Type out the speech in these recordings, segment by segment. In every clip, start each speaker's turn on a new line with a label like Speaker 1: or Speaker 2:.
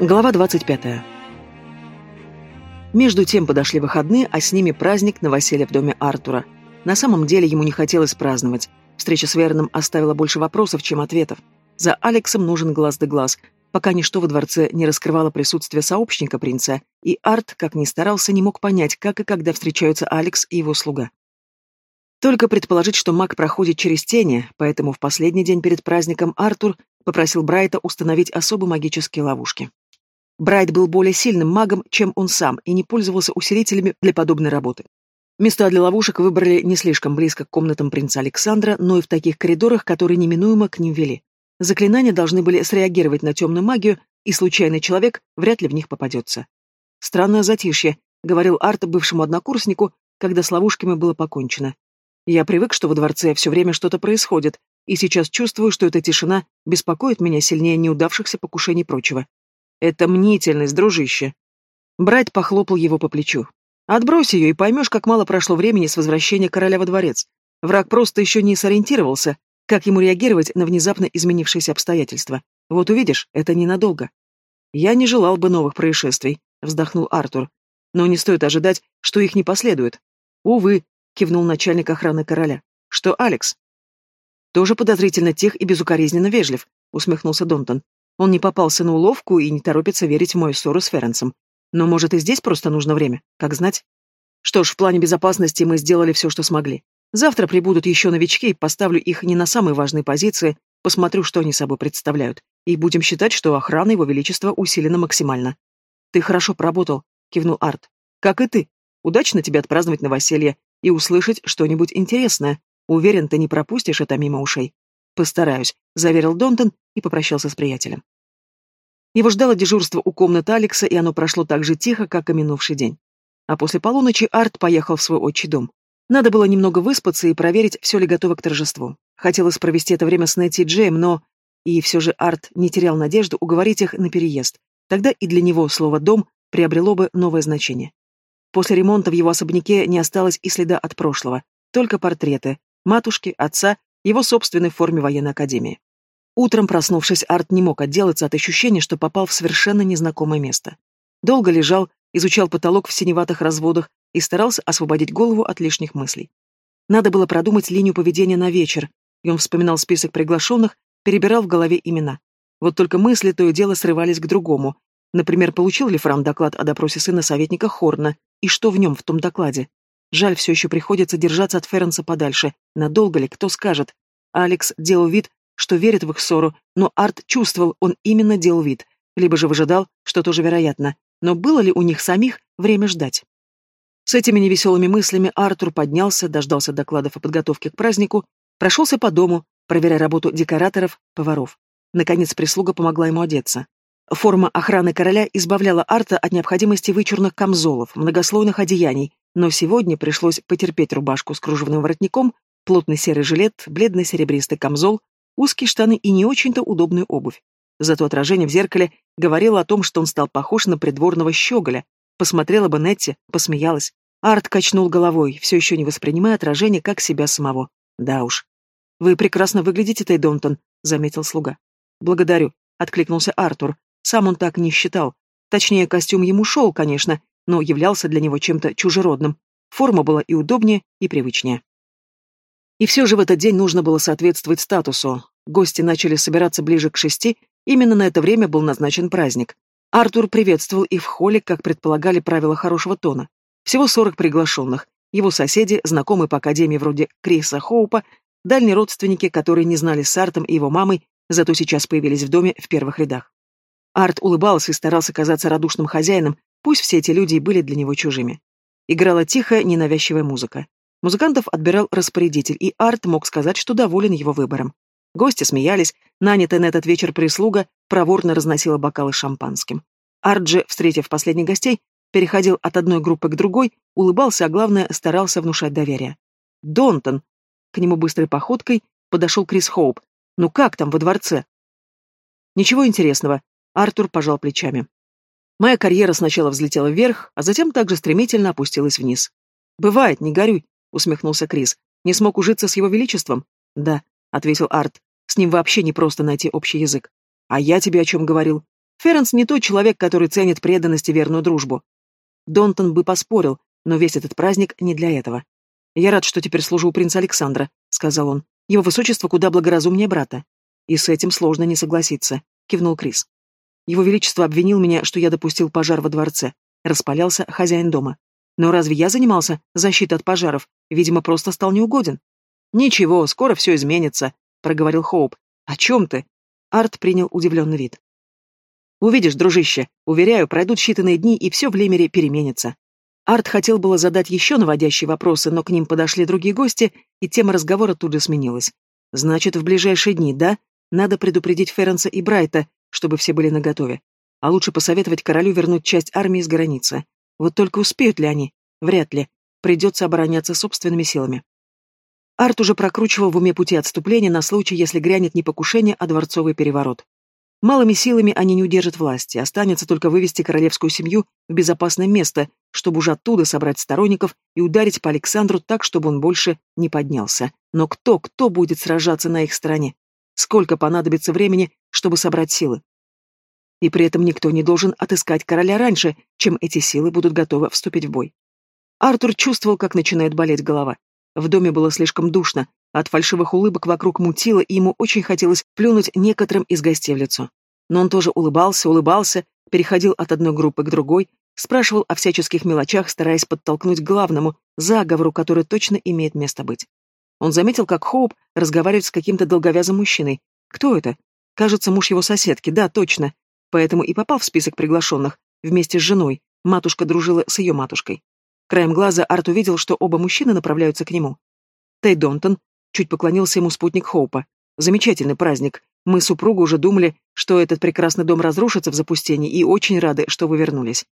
Speaker 1: Глава 25. Между тем подошли выходные, а с ними праздник новоселья в доме Артура. На самом деле ему не хотелось праздновать. Встреча с Вероном оставила больше вопросов, чем ответов. За Алексом нужен глаз да глаз, пока ничто во дворце не раскрывало присутствие сообщника принца, и Арт, как ни старался, не мог понять, как и когда встречаются Алекс и его слуга. Только предположить, что маг проходит через тени, поэтому в последний день перед праздником Артур попросил Брайта установить особые магические ловушки. Брайт был более сильным магом, чем он сам, и не пользовался усилителями для подобной работы. Места для ловушек выбрали не слишком близко к комнатам принца Александра, но и в таких коридорах, которые неминуемо к ним вели. Заклинания должны были среагировать на темную магию, и случайный человек вряд ли в них попадется. «Странное затишье», — говорил Арт бывшему однокурснику, когда с ловушками было покончено. «Я привык, что во дворце все время что-то происходит, и сейчас чувствую, что эта тишина беспокоит меня сильнее неудавшихся покушений прочего. Это мнительность, дружище. Брать похлопал его по плечу. Отбрось ее и поймешь, как мало прошло времени с возвращения короля во дворец. Враг просто еще не сориентировался, как ему реагировать на внезапно изменившиеся обстоятельства. Вот увидишь, это ненадолго. Я не желал бы новых происшествий, вздохнул Артур. Но не стоит ожидать, что их не последует. Увы, кивнул начальник охраны короля. Что Алекс? Тоже подозрительно тех и безукоризненно вежлив, усмехнулся Донтон. Он не попался на уловку и не торопится верить в мою ссору с Ференсом. Но, может, и здесь просто нужно время, как знать. Что ж, в плане безопасности мы сделали все, что смогли. Завтра прибудут еще новички, поставлю их не на самые важные позиции, посмотрю, что они собой представляют, и будем считать, что охрана его величества усилена максимально. Ты хорошо поработал, кивнул Арт. Как и ты. Удачно тебе отпраздновать новоселье и услышать что-нибудь интересное. Уверен, ты не пропустишь это мимо ушей. Постараюсь, заверил Донтон и попрощался с приятелем. Его ждало дежурство у комнаты Алекса, и оно прошло так же тихо, как и минувший день. А после полуночи Арт поехал в свой отчий дом. Надо было немного выспаться и проверить, все ли готово к торжеству. Хотелось провести это время с Нетти и Джеем, но... И все же Арт не терял надежду уговорить их на переезд. Тогда и для него слово «дом» приобрело бы новое значение. После ремонта в его особняке не осталось и следа от прошлого, только портреты, матушки, отца его собственной форме военной академии. Утром, проснувшись, Арт не мог отделаться от ощущения, что попал в совершенно незнакомое место. Долго лежал, изучал потолок в синеватых разводах и старался освободить голову от лишних мыслей. Надо было продумать линию поведения на вечер, и он вспоминал список приглашенных, перебирал в голове имена. Вот только мысли то и дело срывались к другому. Например, получил ли Фран доклад о допросе сына советника Хорна, и что в нем, в том докладе? Жаль, все еще приходится держаться от Ференса подальше. Надолго ли, кто скажет? Алекс делал вид, что верит в их ссору, но Арт чувствовал, он именно делал вид, либо же выжидал, что тоже вероятно. Но было ли у них самих время ждать? С этими невеселыми мыслями Артур поднялся, дождался докладов о подготовке к празднику, прошелся по дому, проверяя работу декораторов, поваров. Наконец прислуга помогла ему одеться. Форма охраны короля избавляла Арта от необходимости вычурных камзолов, многослойных одеяний, но сегодня пришлось потерпеть рубашку с кружевным воротником, плотный серый жилет, бледный серебристый камзол, узкие штаны и не очень-то удобную обувь. Зато отражение в зеркале говорило о том, что он стал похож на придворного щеголя. Посмотрела бы Нетти, посмеялась. Арт качнул головой, все еще не воспринимая отражение как себя самого. Да уж. «Вы прекрасно выглядите, Тейдонтон», — заметил слуга. «Благодарю», — откликнулся Артур. Сам он так не считал. Точнее, костюм ему шел, конечно, но являлся для него чем-то чужеродным. Форма была и удобнее, и привычнее. И все же в этот день нужно было соответствовать статусу. Гости начали собираться ближе к шести, именно на это время был назначен праздник. Артур приветствовал и в холле, как предполагали правила хорошего тона. Всего сорок приглашенных. Его соседи, знакомые по академии вроде Криса Хоупа, дальние родственники, которые не знали с Артом и его мамой, зато сейчас появились в доме в первых рядах. Арт улыбался и старался казаться радушным хозяином, Пусть все эти люди и были для него чужими. Играла тихая, ненавязчивая музыка. Музыкантов отбирал распорядитель, и Арт мог сказать, что доволен его выбором. Гости смеялись, нанятая на этот вечер прислуга проворно разносила бокалы шампанским. Арт же, встретив последних гостей, переходил от одной группы к другой, улыбался, а главное, старался внушать доверие. «Донтон!» К нему быстрой походкой подошел Крис Хоуп. «Ну как там во дворце?» «Ничего интересного», — Артур пожал плечами. Моя карьера сначала взлетела вверх, а затем также стремительно опустилась вниз. «Бывает, не горюй», — усмехнулся Крис. «Не смог ужиться с его величеством?» «Да», — ответил Арт. «С ним вообще не просто найти общий язык». «А я тебе о чем говорил?» Ференс не тот человек, который ценит преданность и верную дружбу. Донтон бы поспорил, но весь этот праздник не для этого. «Я рад, что теперь служу у принца Александра», — сказал он. «Его высочество куда благоразумнее брата». «И с этим сложно не согласиться», — кивнул Крис. «Его величество обвинил меня, что я допустил пожар во дворце», — распалялся хозяин дома. «Но разве я занимался защитой от пожаров? Видимо, просто стал неугоден». «Ничего, скоро все изменится», — проговорил Хоуп. «О чем ты?» Арт принял удивленный вид. «Увидишь, дружище, уверяю, пройдут считанные дни, и все в Лемере переменится». Арт хотел было задать еще наводящие вопросы, но к ним подошли другие гости, и тема разговора тут же сменилась. «Значит, в ближайшие дни, да? Надо предупредить Ференса и Брайта, чтобы все были наготове. А лучше посоветовать королю вернуть часть армии с границы. Вот только успеют ли они? Вряд ли. Придется обороняться собственными силами. Арт уже прокручивал в уме пути отступления на случай, если грянет не покушение, а дворцовый переворот. Малыми силами они не удержат власти, останется только вывести королевскую семью в безопасное место, чтобы уже оттуда собрать сторонников и ударить по Александру так, чтобы он больше не поднялся. Но кто, кто будет сражаться на их стороне? Сколько понадобится времени, чтобы собрать силы? И при этом никто не должен отыскать короля раньше, чем эти силы будут готовы вступить в бой. Артур чувствовал, как начинает болеть голова. В доме было слишком душно, от фальшивых улыбок вокруг мутило, и ему очень хотелось плюнуть некоторым из гостей в лицо. Но он тоже улыбался, улыбался, переходил от одной группы к другой, спрашивал о всяческих мелочах, стараясь подтолкнуть к главному, заговору, который точно имеет место быть. Он заметил, как Хоуп разговаривает с каким-то долговязым мужчиной. Кто это? Кажется, муж его соседки, да, точно. Поэтому и попал в список приглашенных, вместе с женой. Матушка дружила с ее матушкой. Краем глаза Арт увидел, что оба мужчины направляются к нему. Тей Донтон чуть поклонился ему спутник Хоупа. «Замечательный праздник. Мы, супругу, уже думали, что этот прекрасный дом разрушится в запустении, и очень рады, что вы вернулись.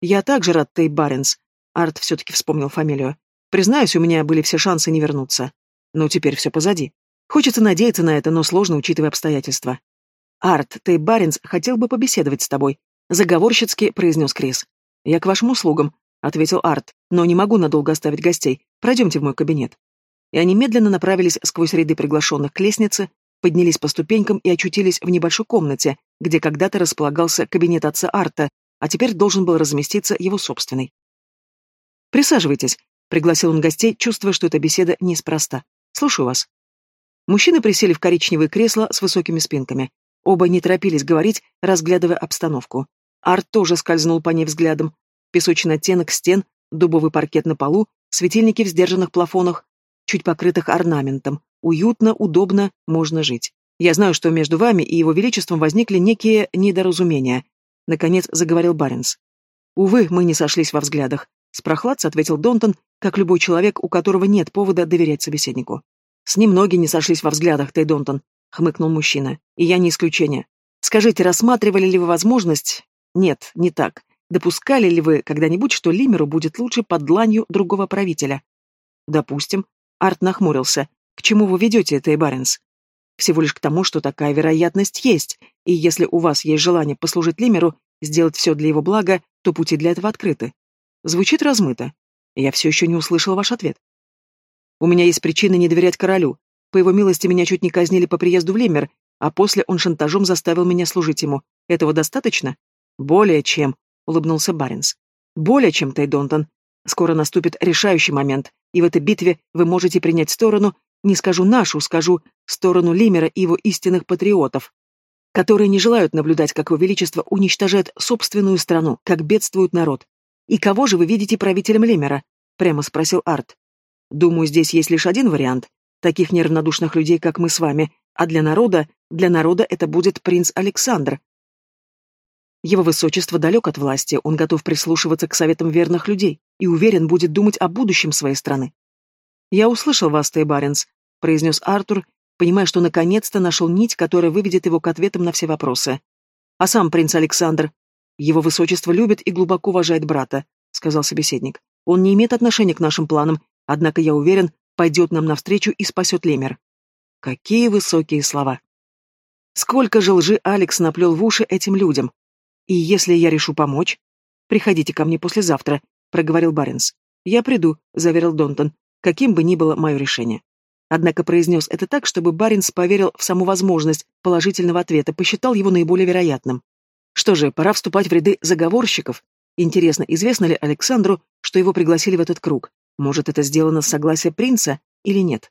Speaker 1: Я также рад, Тей Баренс». Арт все-таки вспомнил фамилию. «Признаюсь, у меня были все шансы не вернуться. Но теперь все позади. Хочется надеяться на это, но сложно, учитывая обстоятельства. Арт, Тей Баренс хотел бы побеседовать с тобой», — заговорщицки произнес Крис. «Я к вашим услугам», ответил Арт, но не могу надолго оставить гостей. Пройдемте в мой кабинет. И они медленно направились сквозь ряды приглашенных к лестнице, поднялись по ступенькам и очутились в небольшой комнате, где когда-то располагался кабинет отца Арта, а теперь должен был разместиться его собственный. «Присаживайтесь», — пригласил он гостей, чувствуя, что эта беседа неспроста. «Слушаю вас». Мужчины присели в коричневые кресла с высокими спинками. Оба не торопились говорить, разглядывая обстановку. Арт тоже скользнул по ней взглядом, песочный оттенок стен, дубовый паркет на полу, светильники в сдержанных плафонах, чуть покрытых орнаментом. Уютно, удобно, можно жить. Я знаю, что между вами и его величеством возникли некие недоразумения. Наконец заговорил Баренс. Увы, мы не сошлись во взглядах. С прохладцей ответил Донтон, как любой человек, у которого нет повода доверять собеседнику. С ним многие не сошлись во взглядах, Тей Донтон, хмыкнул мужчина. И я не исключение. Скажите, рассматривали ли вы возможность... Нет, не так. Допускали ли вы когда-нибудь, что Лимеру будет лучше под дланью другого правителя? Допустим. Арт нахмурился. К чему вы ведете это, Баренс? Всего лишь к тому, что такая вероятность есть, и если у вас есть желание послужить Лимеру, сделать все для его блага, то пути для этого открыты. Звучит размыто. Я все еще не услышал ваш ответ. У меня есть причины не доверять королю. По его милости меня чуть не казнили по приезду в Лемер, а после он шантажом заставил меня служить ему. Этого достаточно? Более чем, — улыбнулся Баренс. «Более чем, Тайдонтон. Скоро наступит решающий момент, и в этой битве вы можете принять сторону, не скажу нашу, скажу сторону Лимера и его истинных патриотов, которые не желают наблюдать, как его величество уничтожает собственную страну, как бедствует народ. И кого же вы видите правителем Лимера? Прямо спросил Арт. Думаю, здесь есть лишь один вариант. Таких неравнодушных людей, как мы с вами. А для народа, для народа это будет принц Александр, его высочество далек от власти, он готов прислушиваться к советам верных людей и уверен будет думать о будущем своей страны. «Я услышал вас, Тей Баренс», — произнес Артур, понимая, что наконец-то нашел нить, которая выведет его к ответам на все вопросы. «А сам принц Александр? Его высочество любит и глубоко уважает брата», — сказал собеседник. «Он не имеет отношения к нашим планам, однако, я уверен, пойдет нам навстречу и спасет Лемер». Какие высокие слова! Сколько же лжи Алекс наплел в уши этим людям, «И если я решу помочь?» «Приходите ко мне послезавтра», — проговорил Баренс. «Я приду», — заверил Донтон, каким бы ни было мое решение. Однако произнес это так, чтобы Баренс поверил в саму возможность положительного ответа, посчитал его наиболее вероятным. Что же, пора вступать в ряды заговорщиков. Интересно, известно ли Александру, что его пригласили в этот круг? Может, это сделано с согласия принца или нет?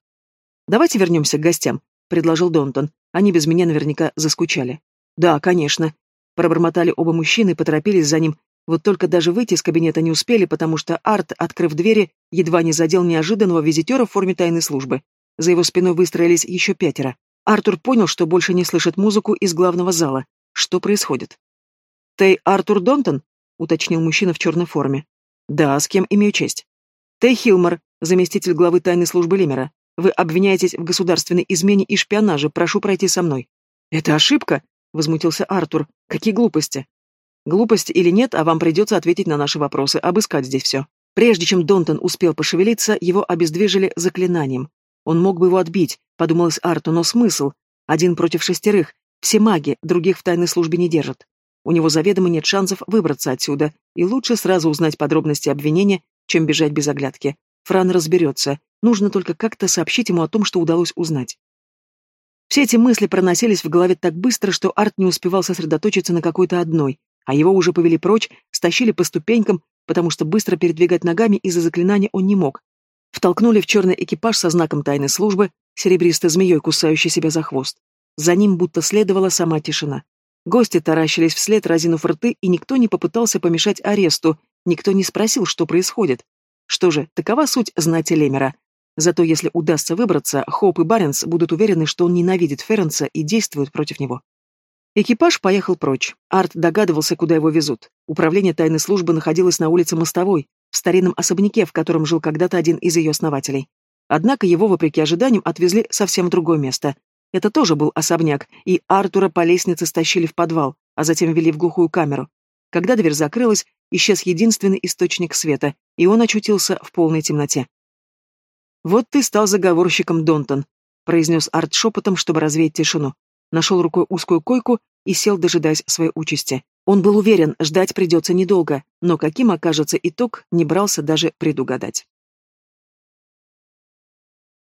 Speaker 1: «Давайте вернемся к гостям», — предложил Донтон. «Они без меня наверняка заскучали». «Да, конечно». Пробормотали оба мужчины и поторопились за ним. Вот только даже выйти из кабинета не успели, потому что Арт, открыв двери, едва не задел неожиданного визитера в форме тайной службы. За его спиной выстроились еще пятеро. Артур понял, что больше не слышит музыку из главного зала. Что происходит? «Ты Артур Донтон?» — уточнил мужчина в черной форме. «Да, с кем имею честь?» «Ты Хилмор, заместитель главы тайной службы Лимера. Вы обвиняетесь в государственной измене и шпионаже. Прошу пройти со мной». «Это ошибка?» — возмутился Артур. «Какие глупости?» «Глупость или нет, а вам придется ответить на наши вопросы, обыскать здесь все». Прежде чем Донтон успел пошевелиться, его обездвижили заклинанием. Он мог бы его отбить, подумалось Арту, но смысл? Один против шестерых. Все маги, других в тайной службе не держат. У него заведомо нет шансов выбраться отсюда, и лучше сразу узнать подробности обвинения, чем бежать без оглядки. Фран разберется, нужно только как-то сообщить ему о том, что удалось узнать. Все эти мысли проносились в голове так быстро, что Арт не успевал сосредоточиться на какой-то одной, а его уже повели прочь, стащили по ступенькам, потому что быстро передвигать ногами из-за заклинания он не мог. Втолкнули в черный экипаж со знаком тайной службы, серебристой змеей, кусающей себя за хвост. За ним будто следовала сама тишина. Гости таращились вслед, разинув рты, и никто не попытался помешать аресту, никто не спросил, что происходит. Что же, такова суть знати Лемера. Зато если удастся выбраться, Хоуп и Баренс будут уверены, что он ненавидит Ференса и действует против него. Экипаж поехал прочь. Арт догадывался, куда его везут. Управление тайной службы находилось на улице Мостовой, в старинном особняке, в котором жил когда-то один из ее основателей. Однако его, вопреки ожиданиям, отвезли совсем в другое место. Это тоже был особняк, и Артура по лестнице стащили в подвал, а затем вели в глухую камеру. Когда дверь закрылась, исчез единственный источник света, и он очутился в полной темноте. «Вот ты стал заговорщиком, Донтон», — произнес Арт шепотом, чтобы развеять тишину. Нашел рукой узкую койку и сел, дожидаясь своей участи. Он был уверен, ждать придется недолго, но каким окажется итог, не брался даже предугадать.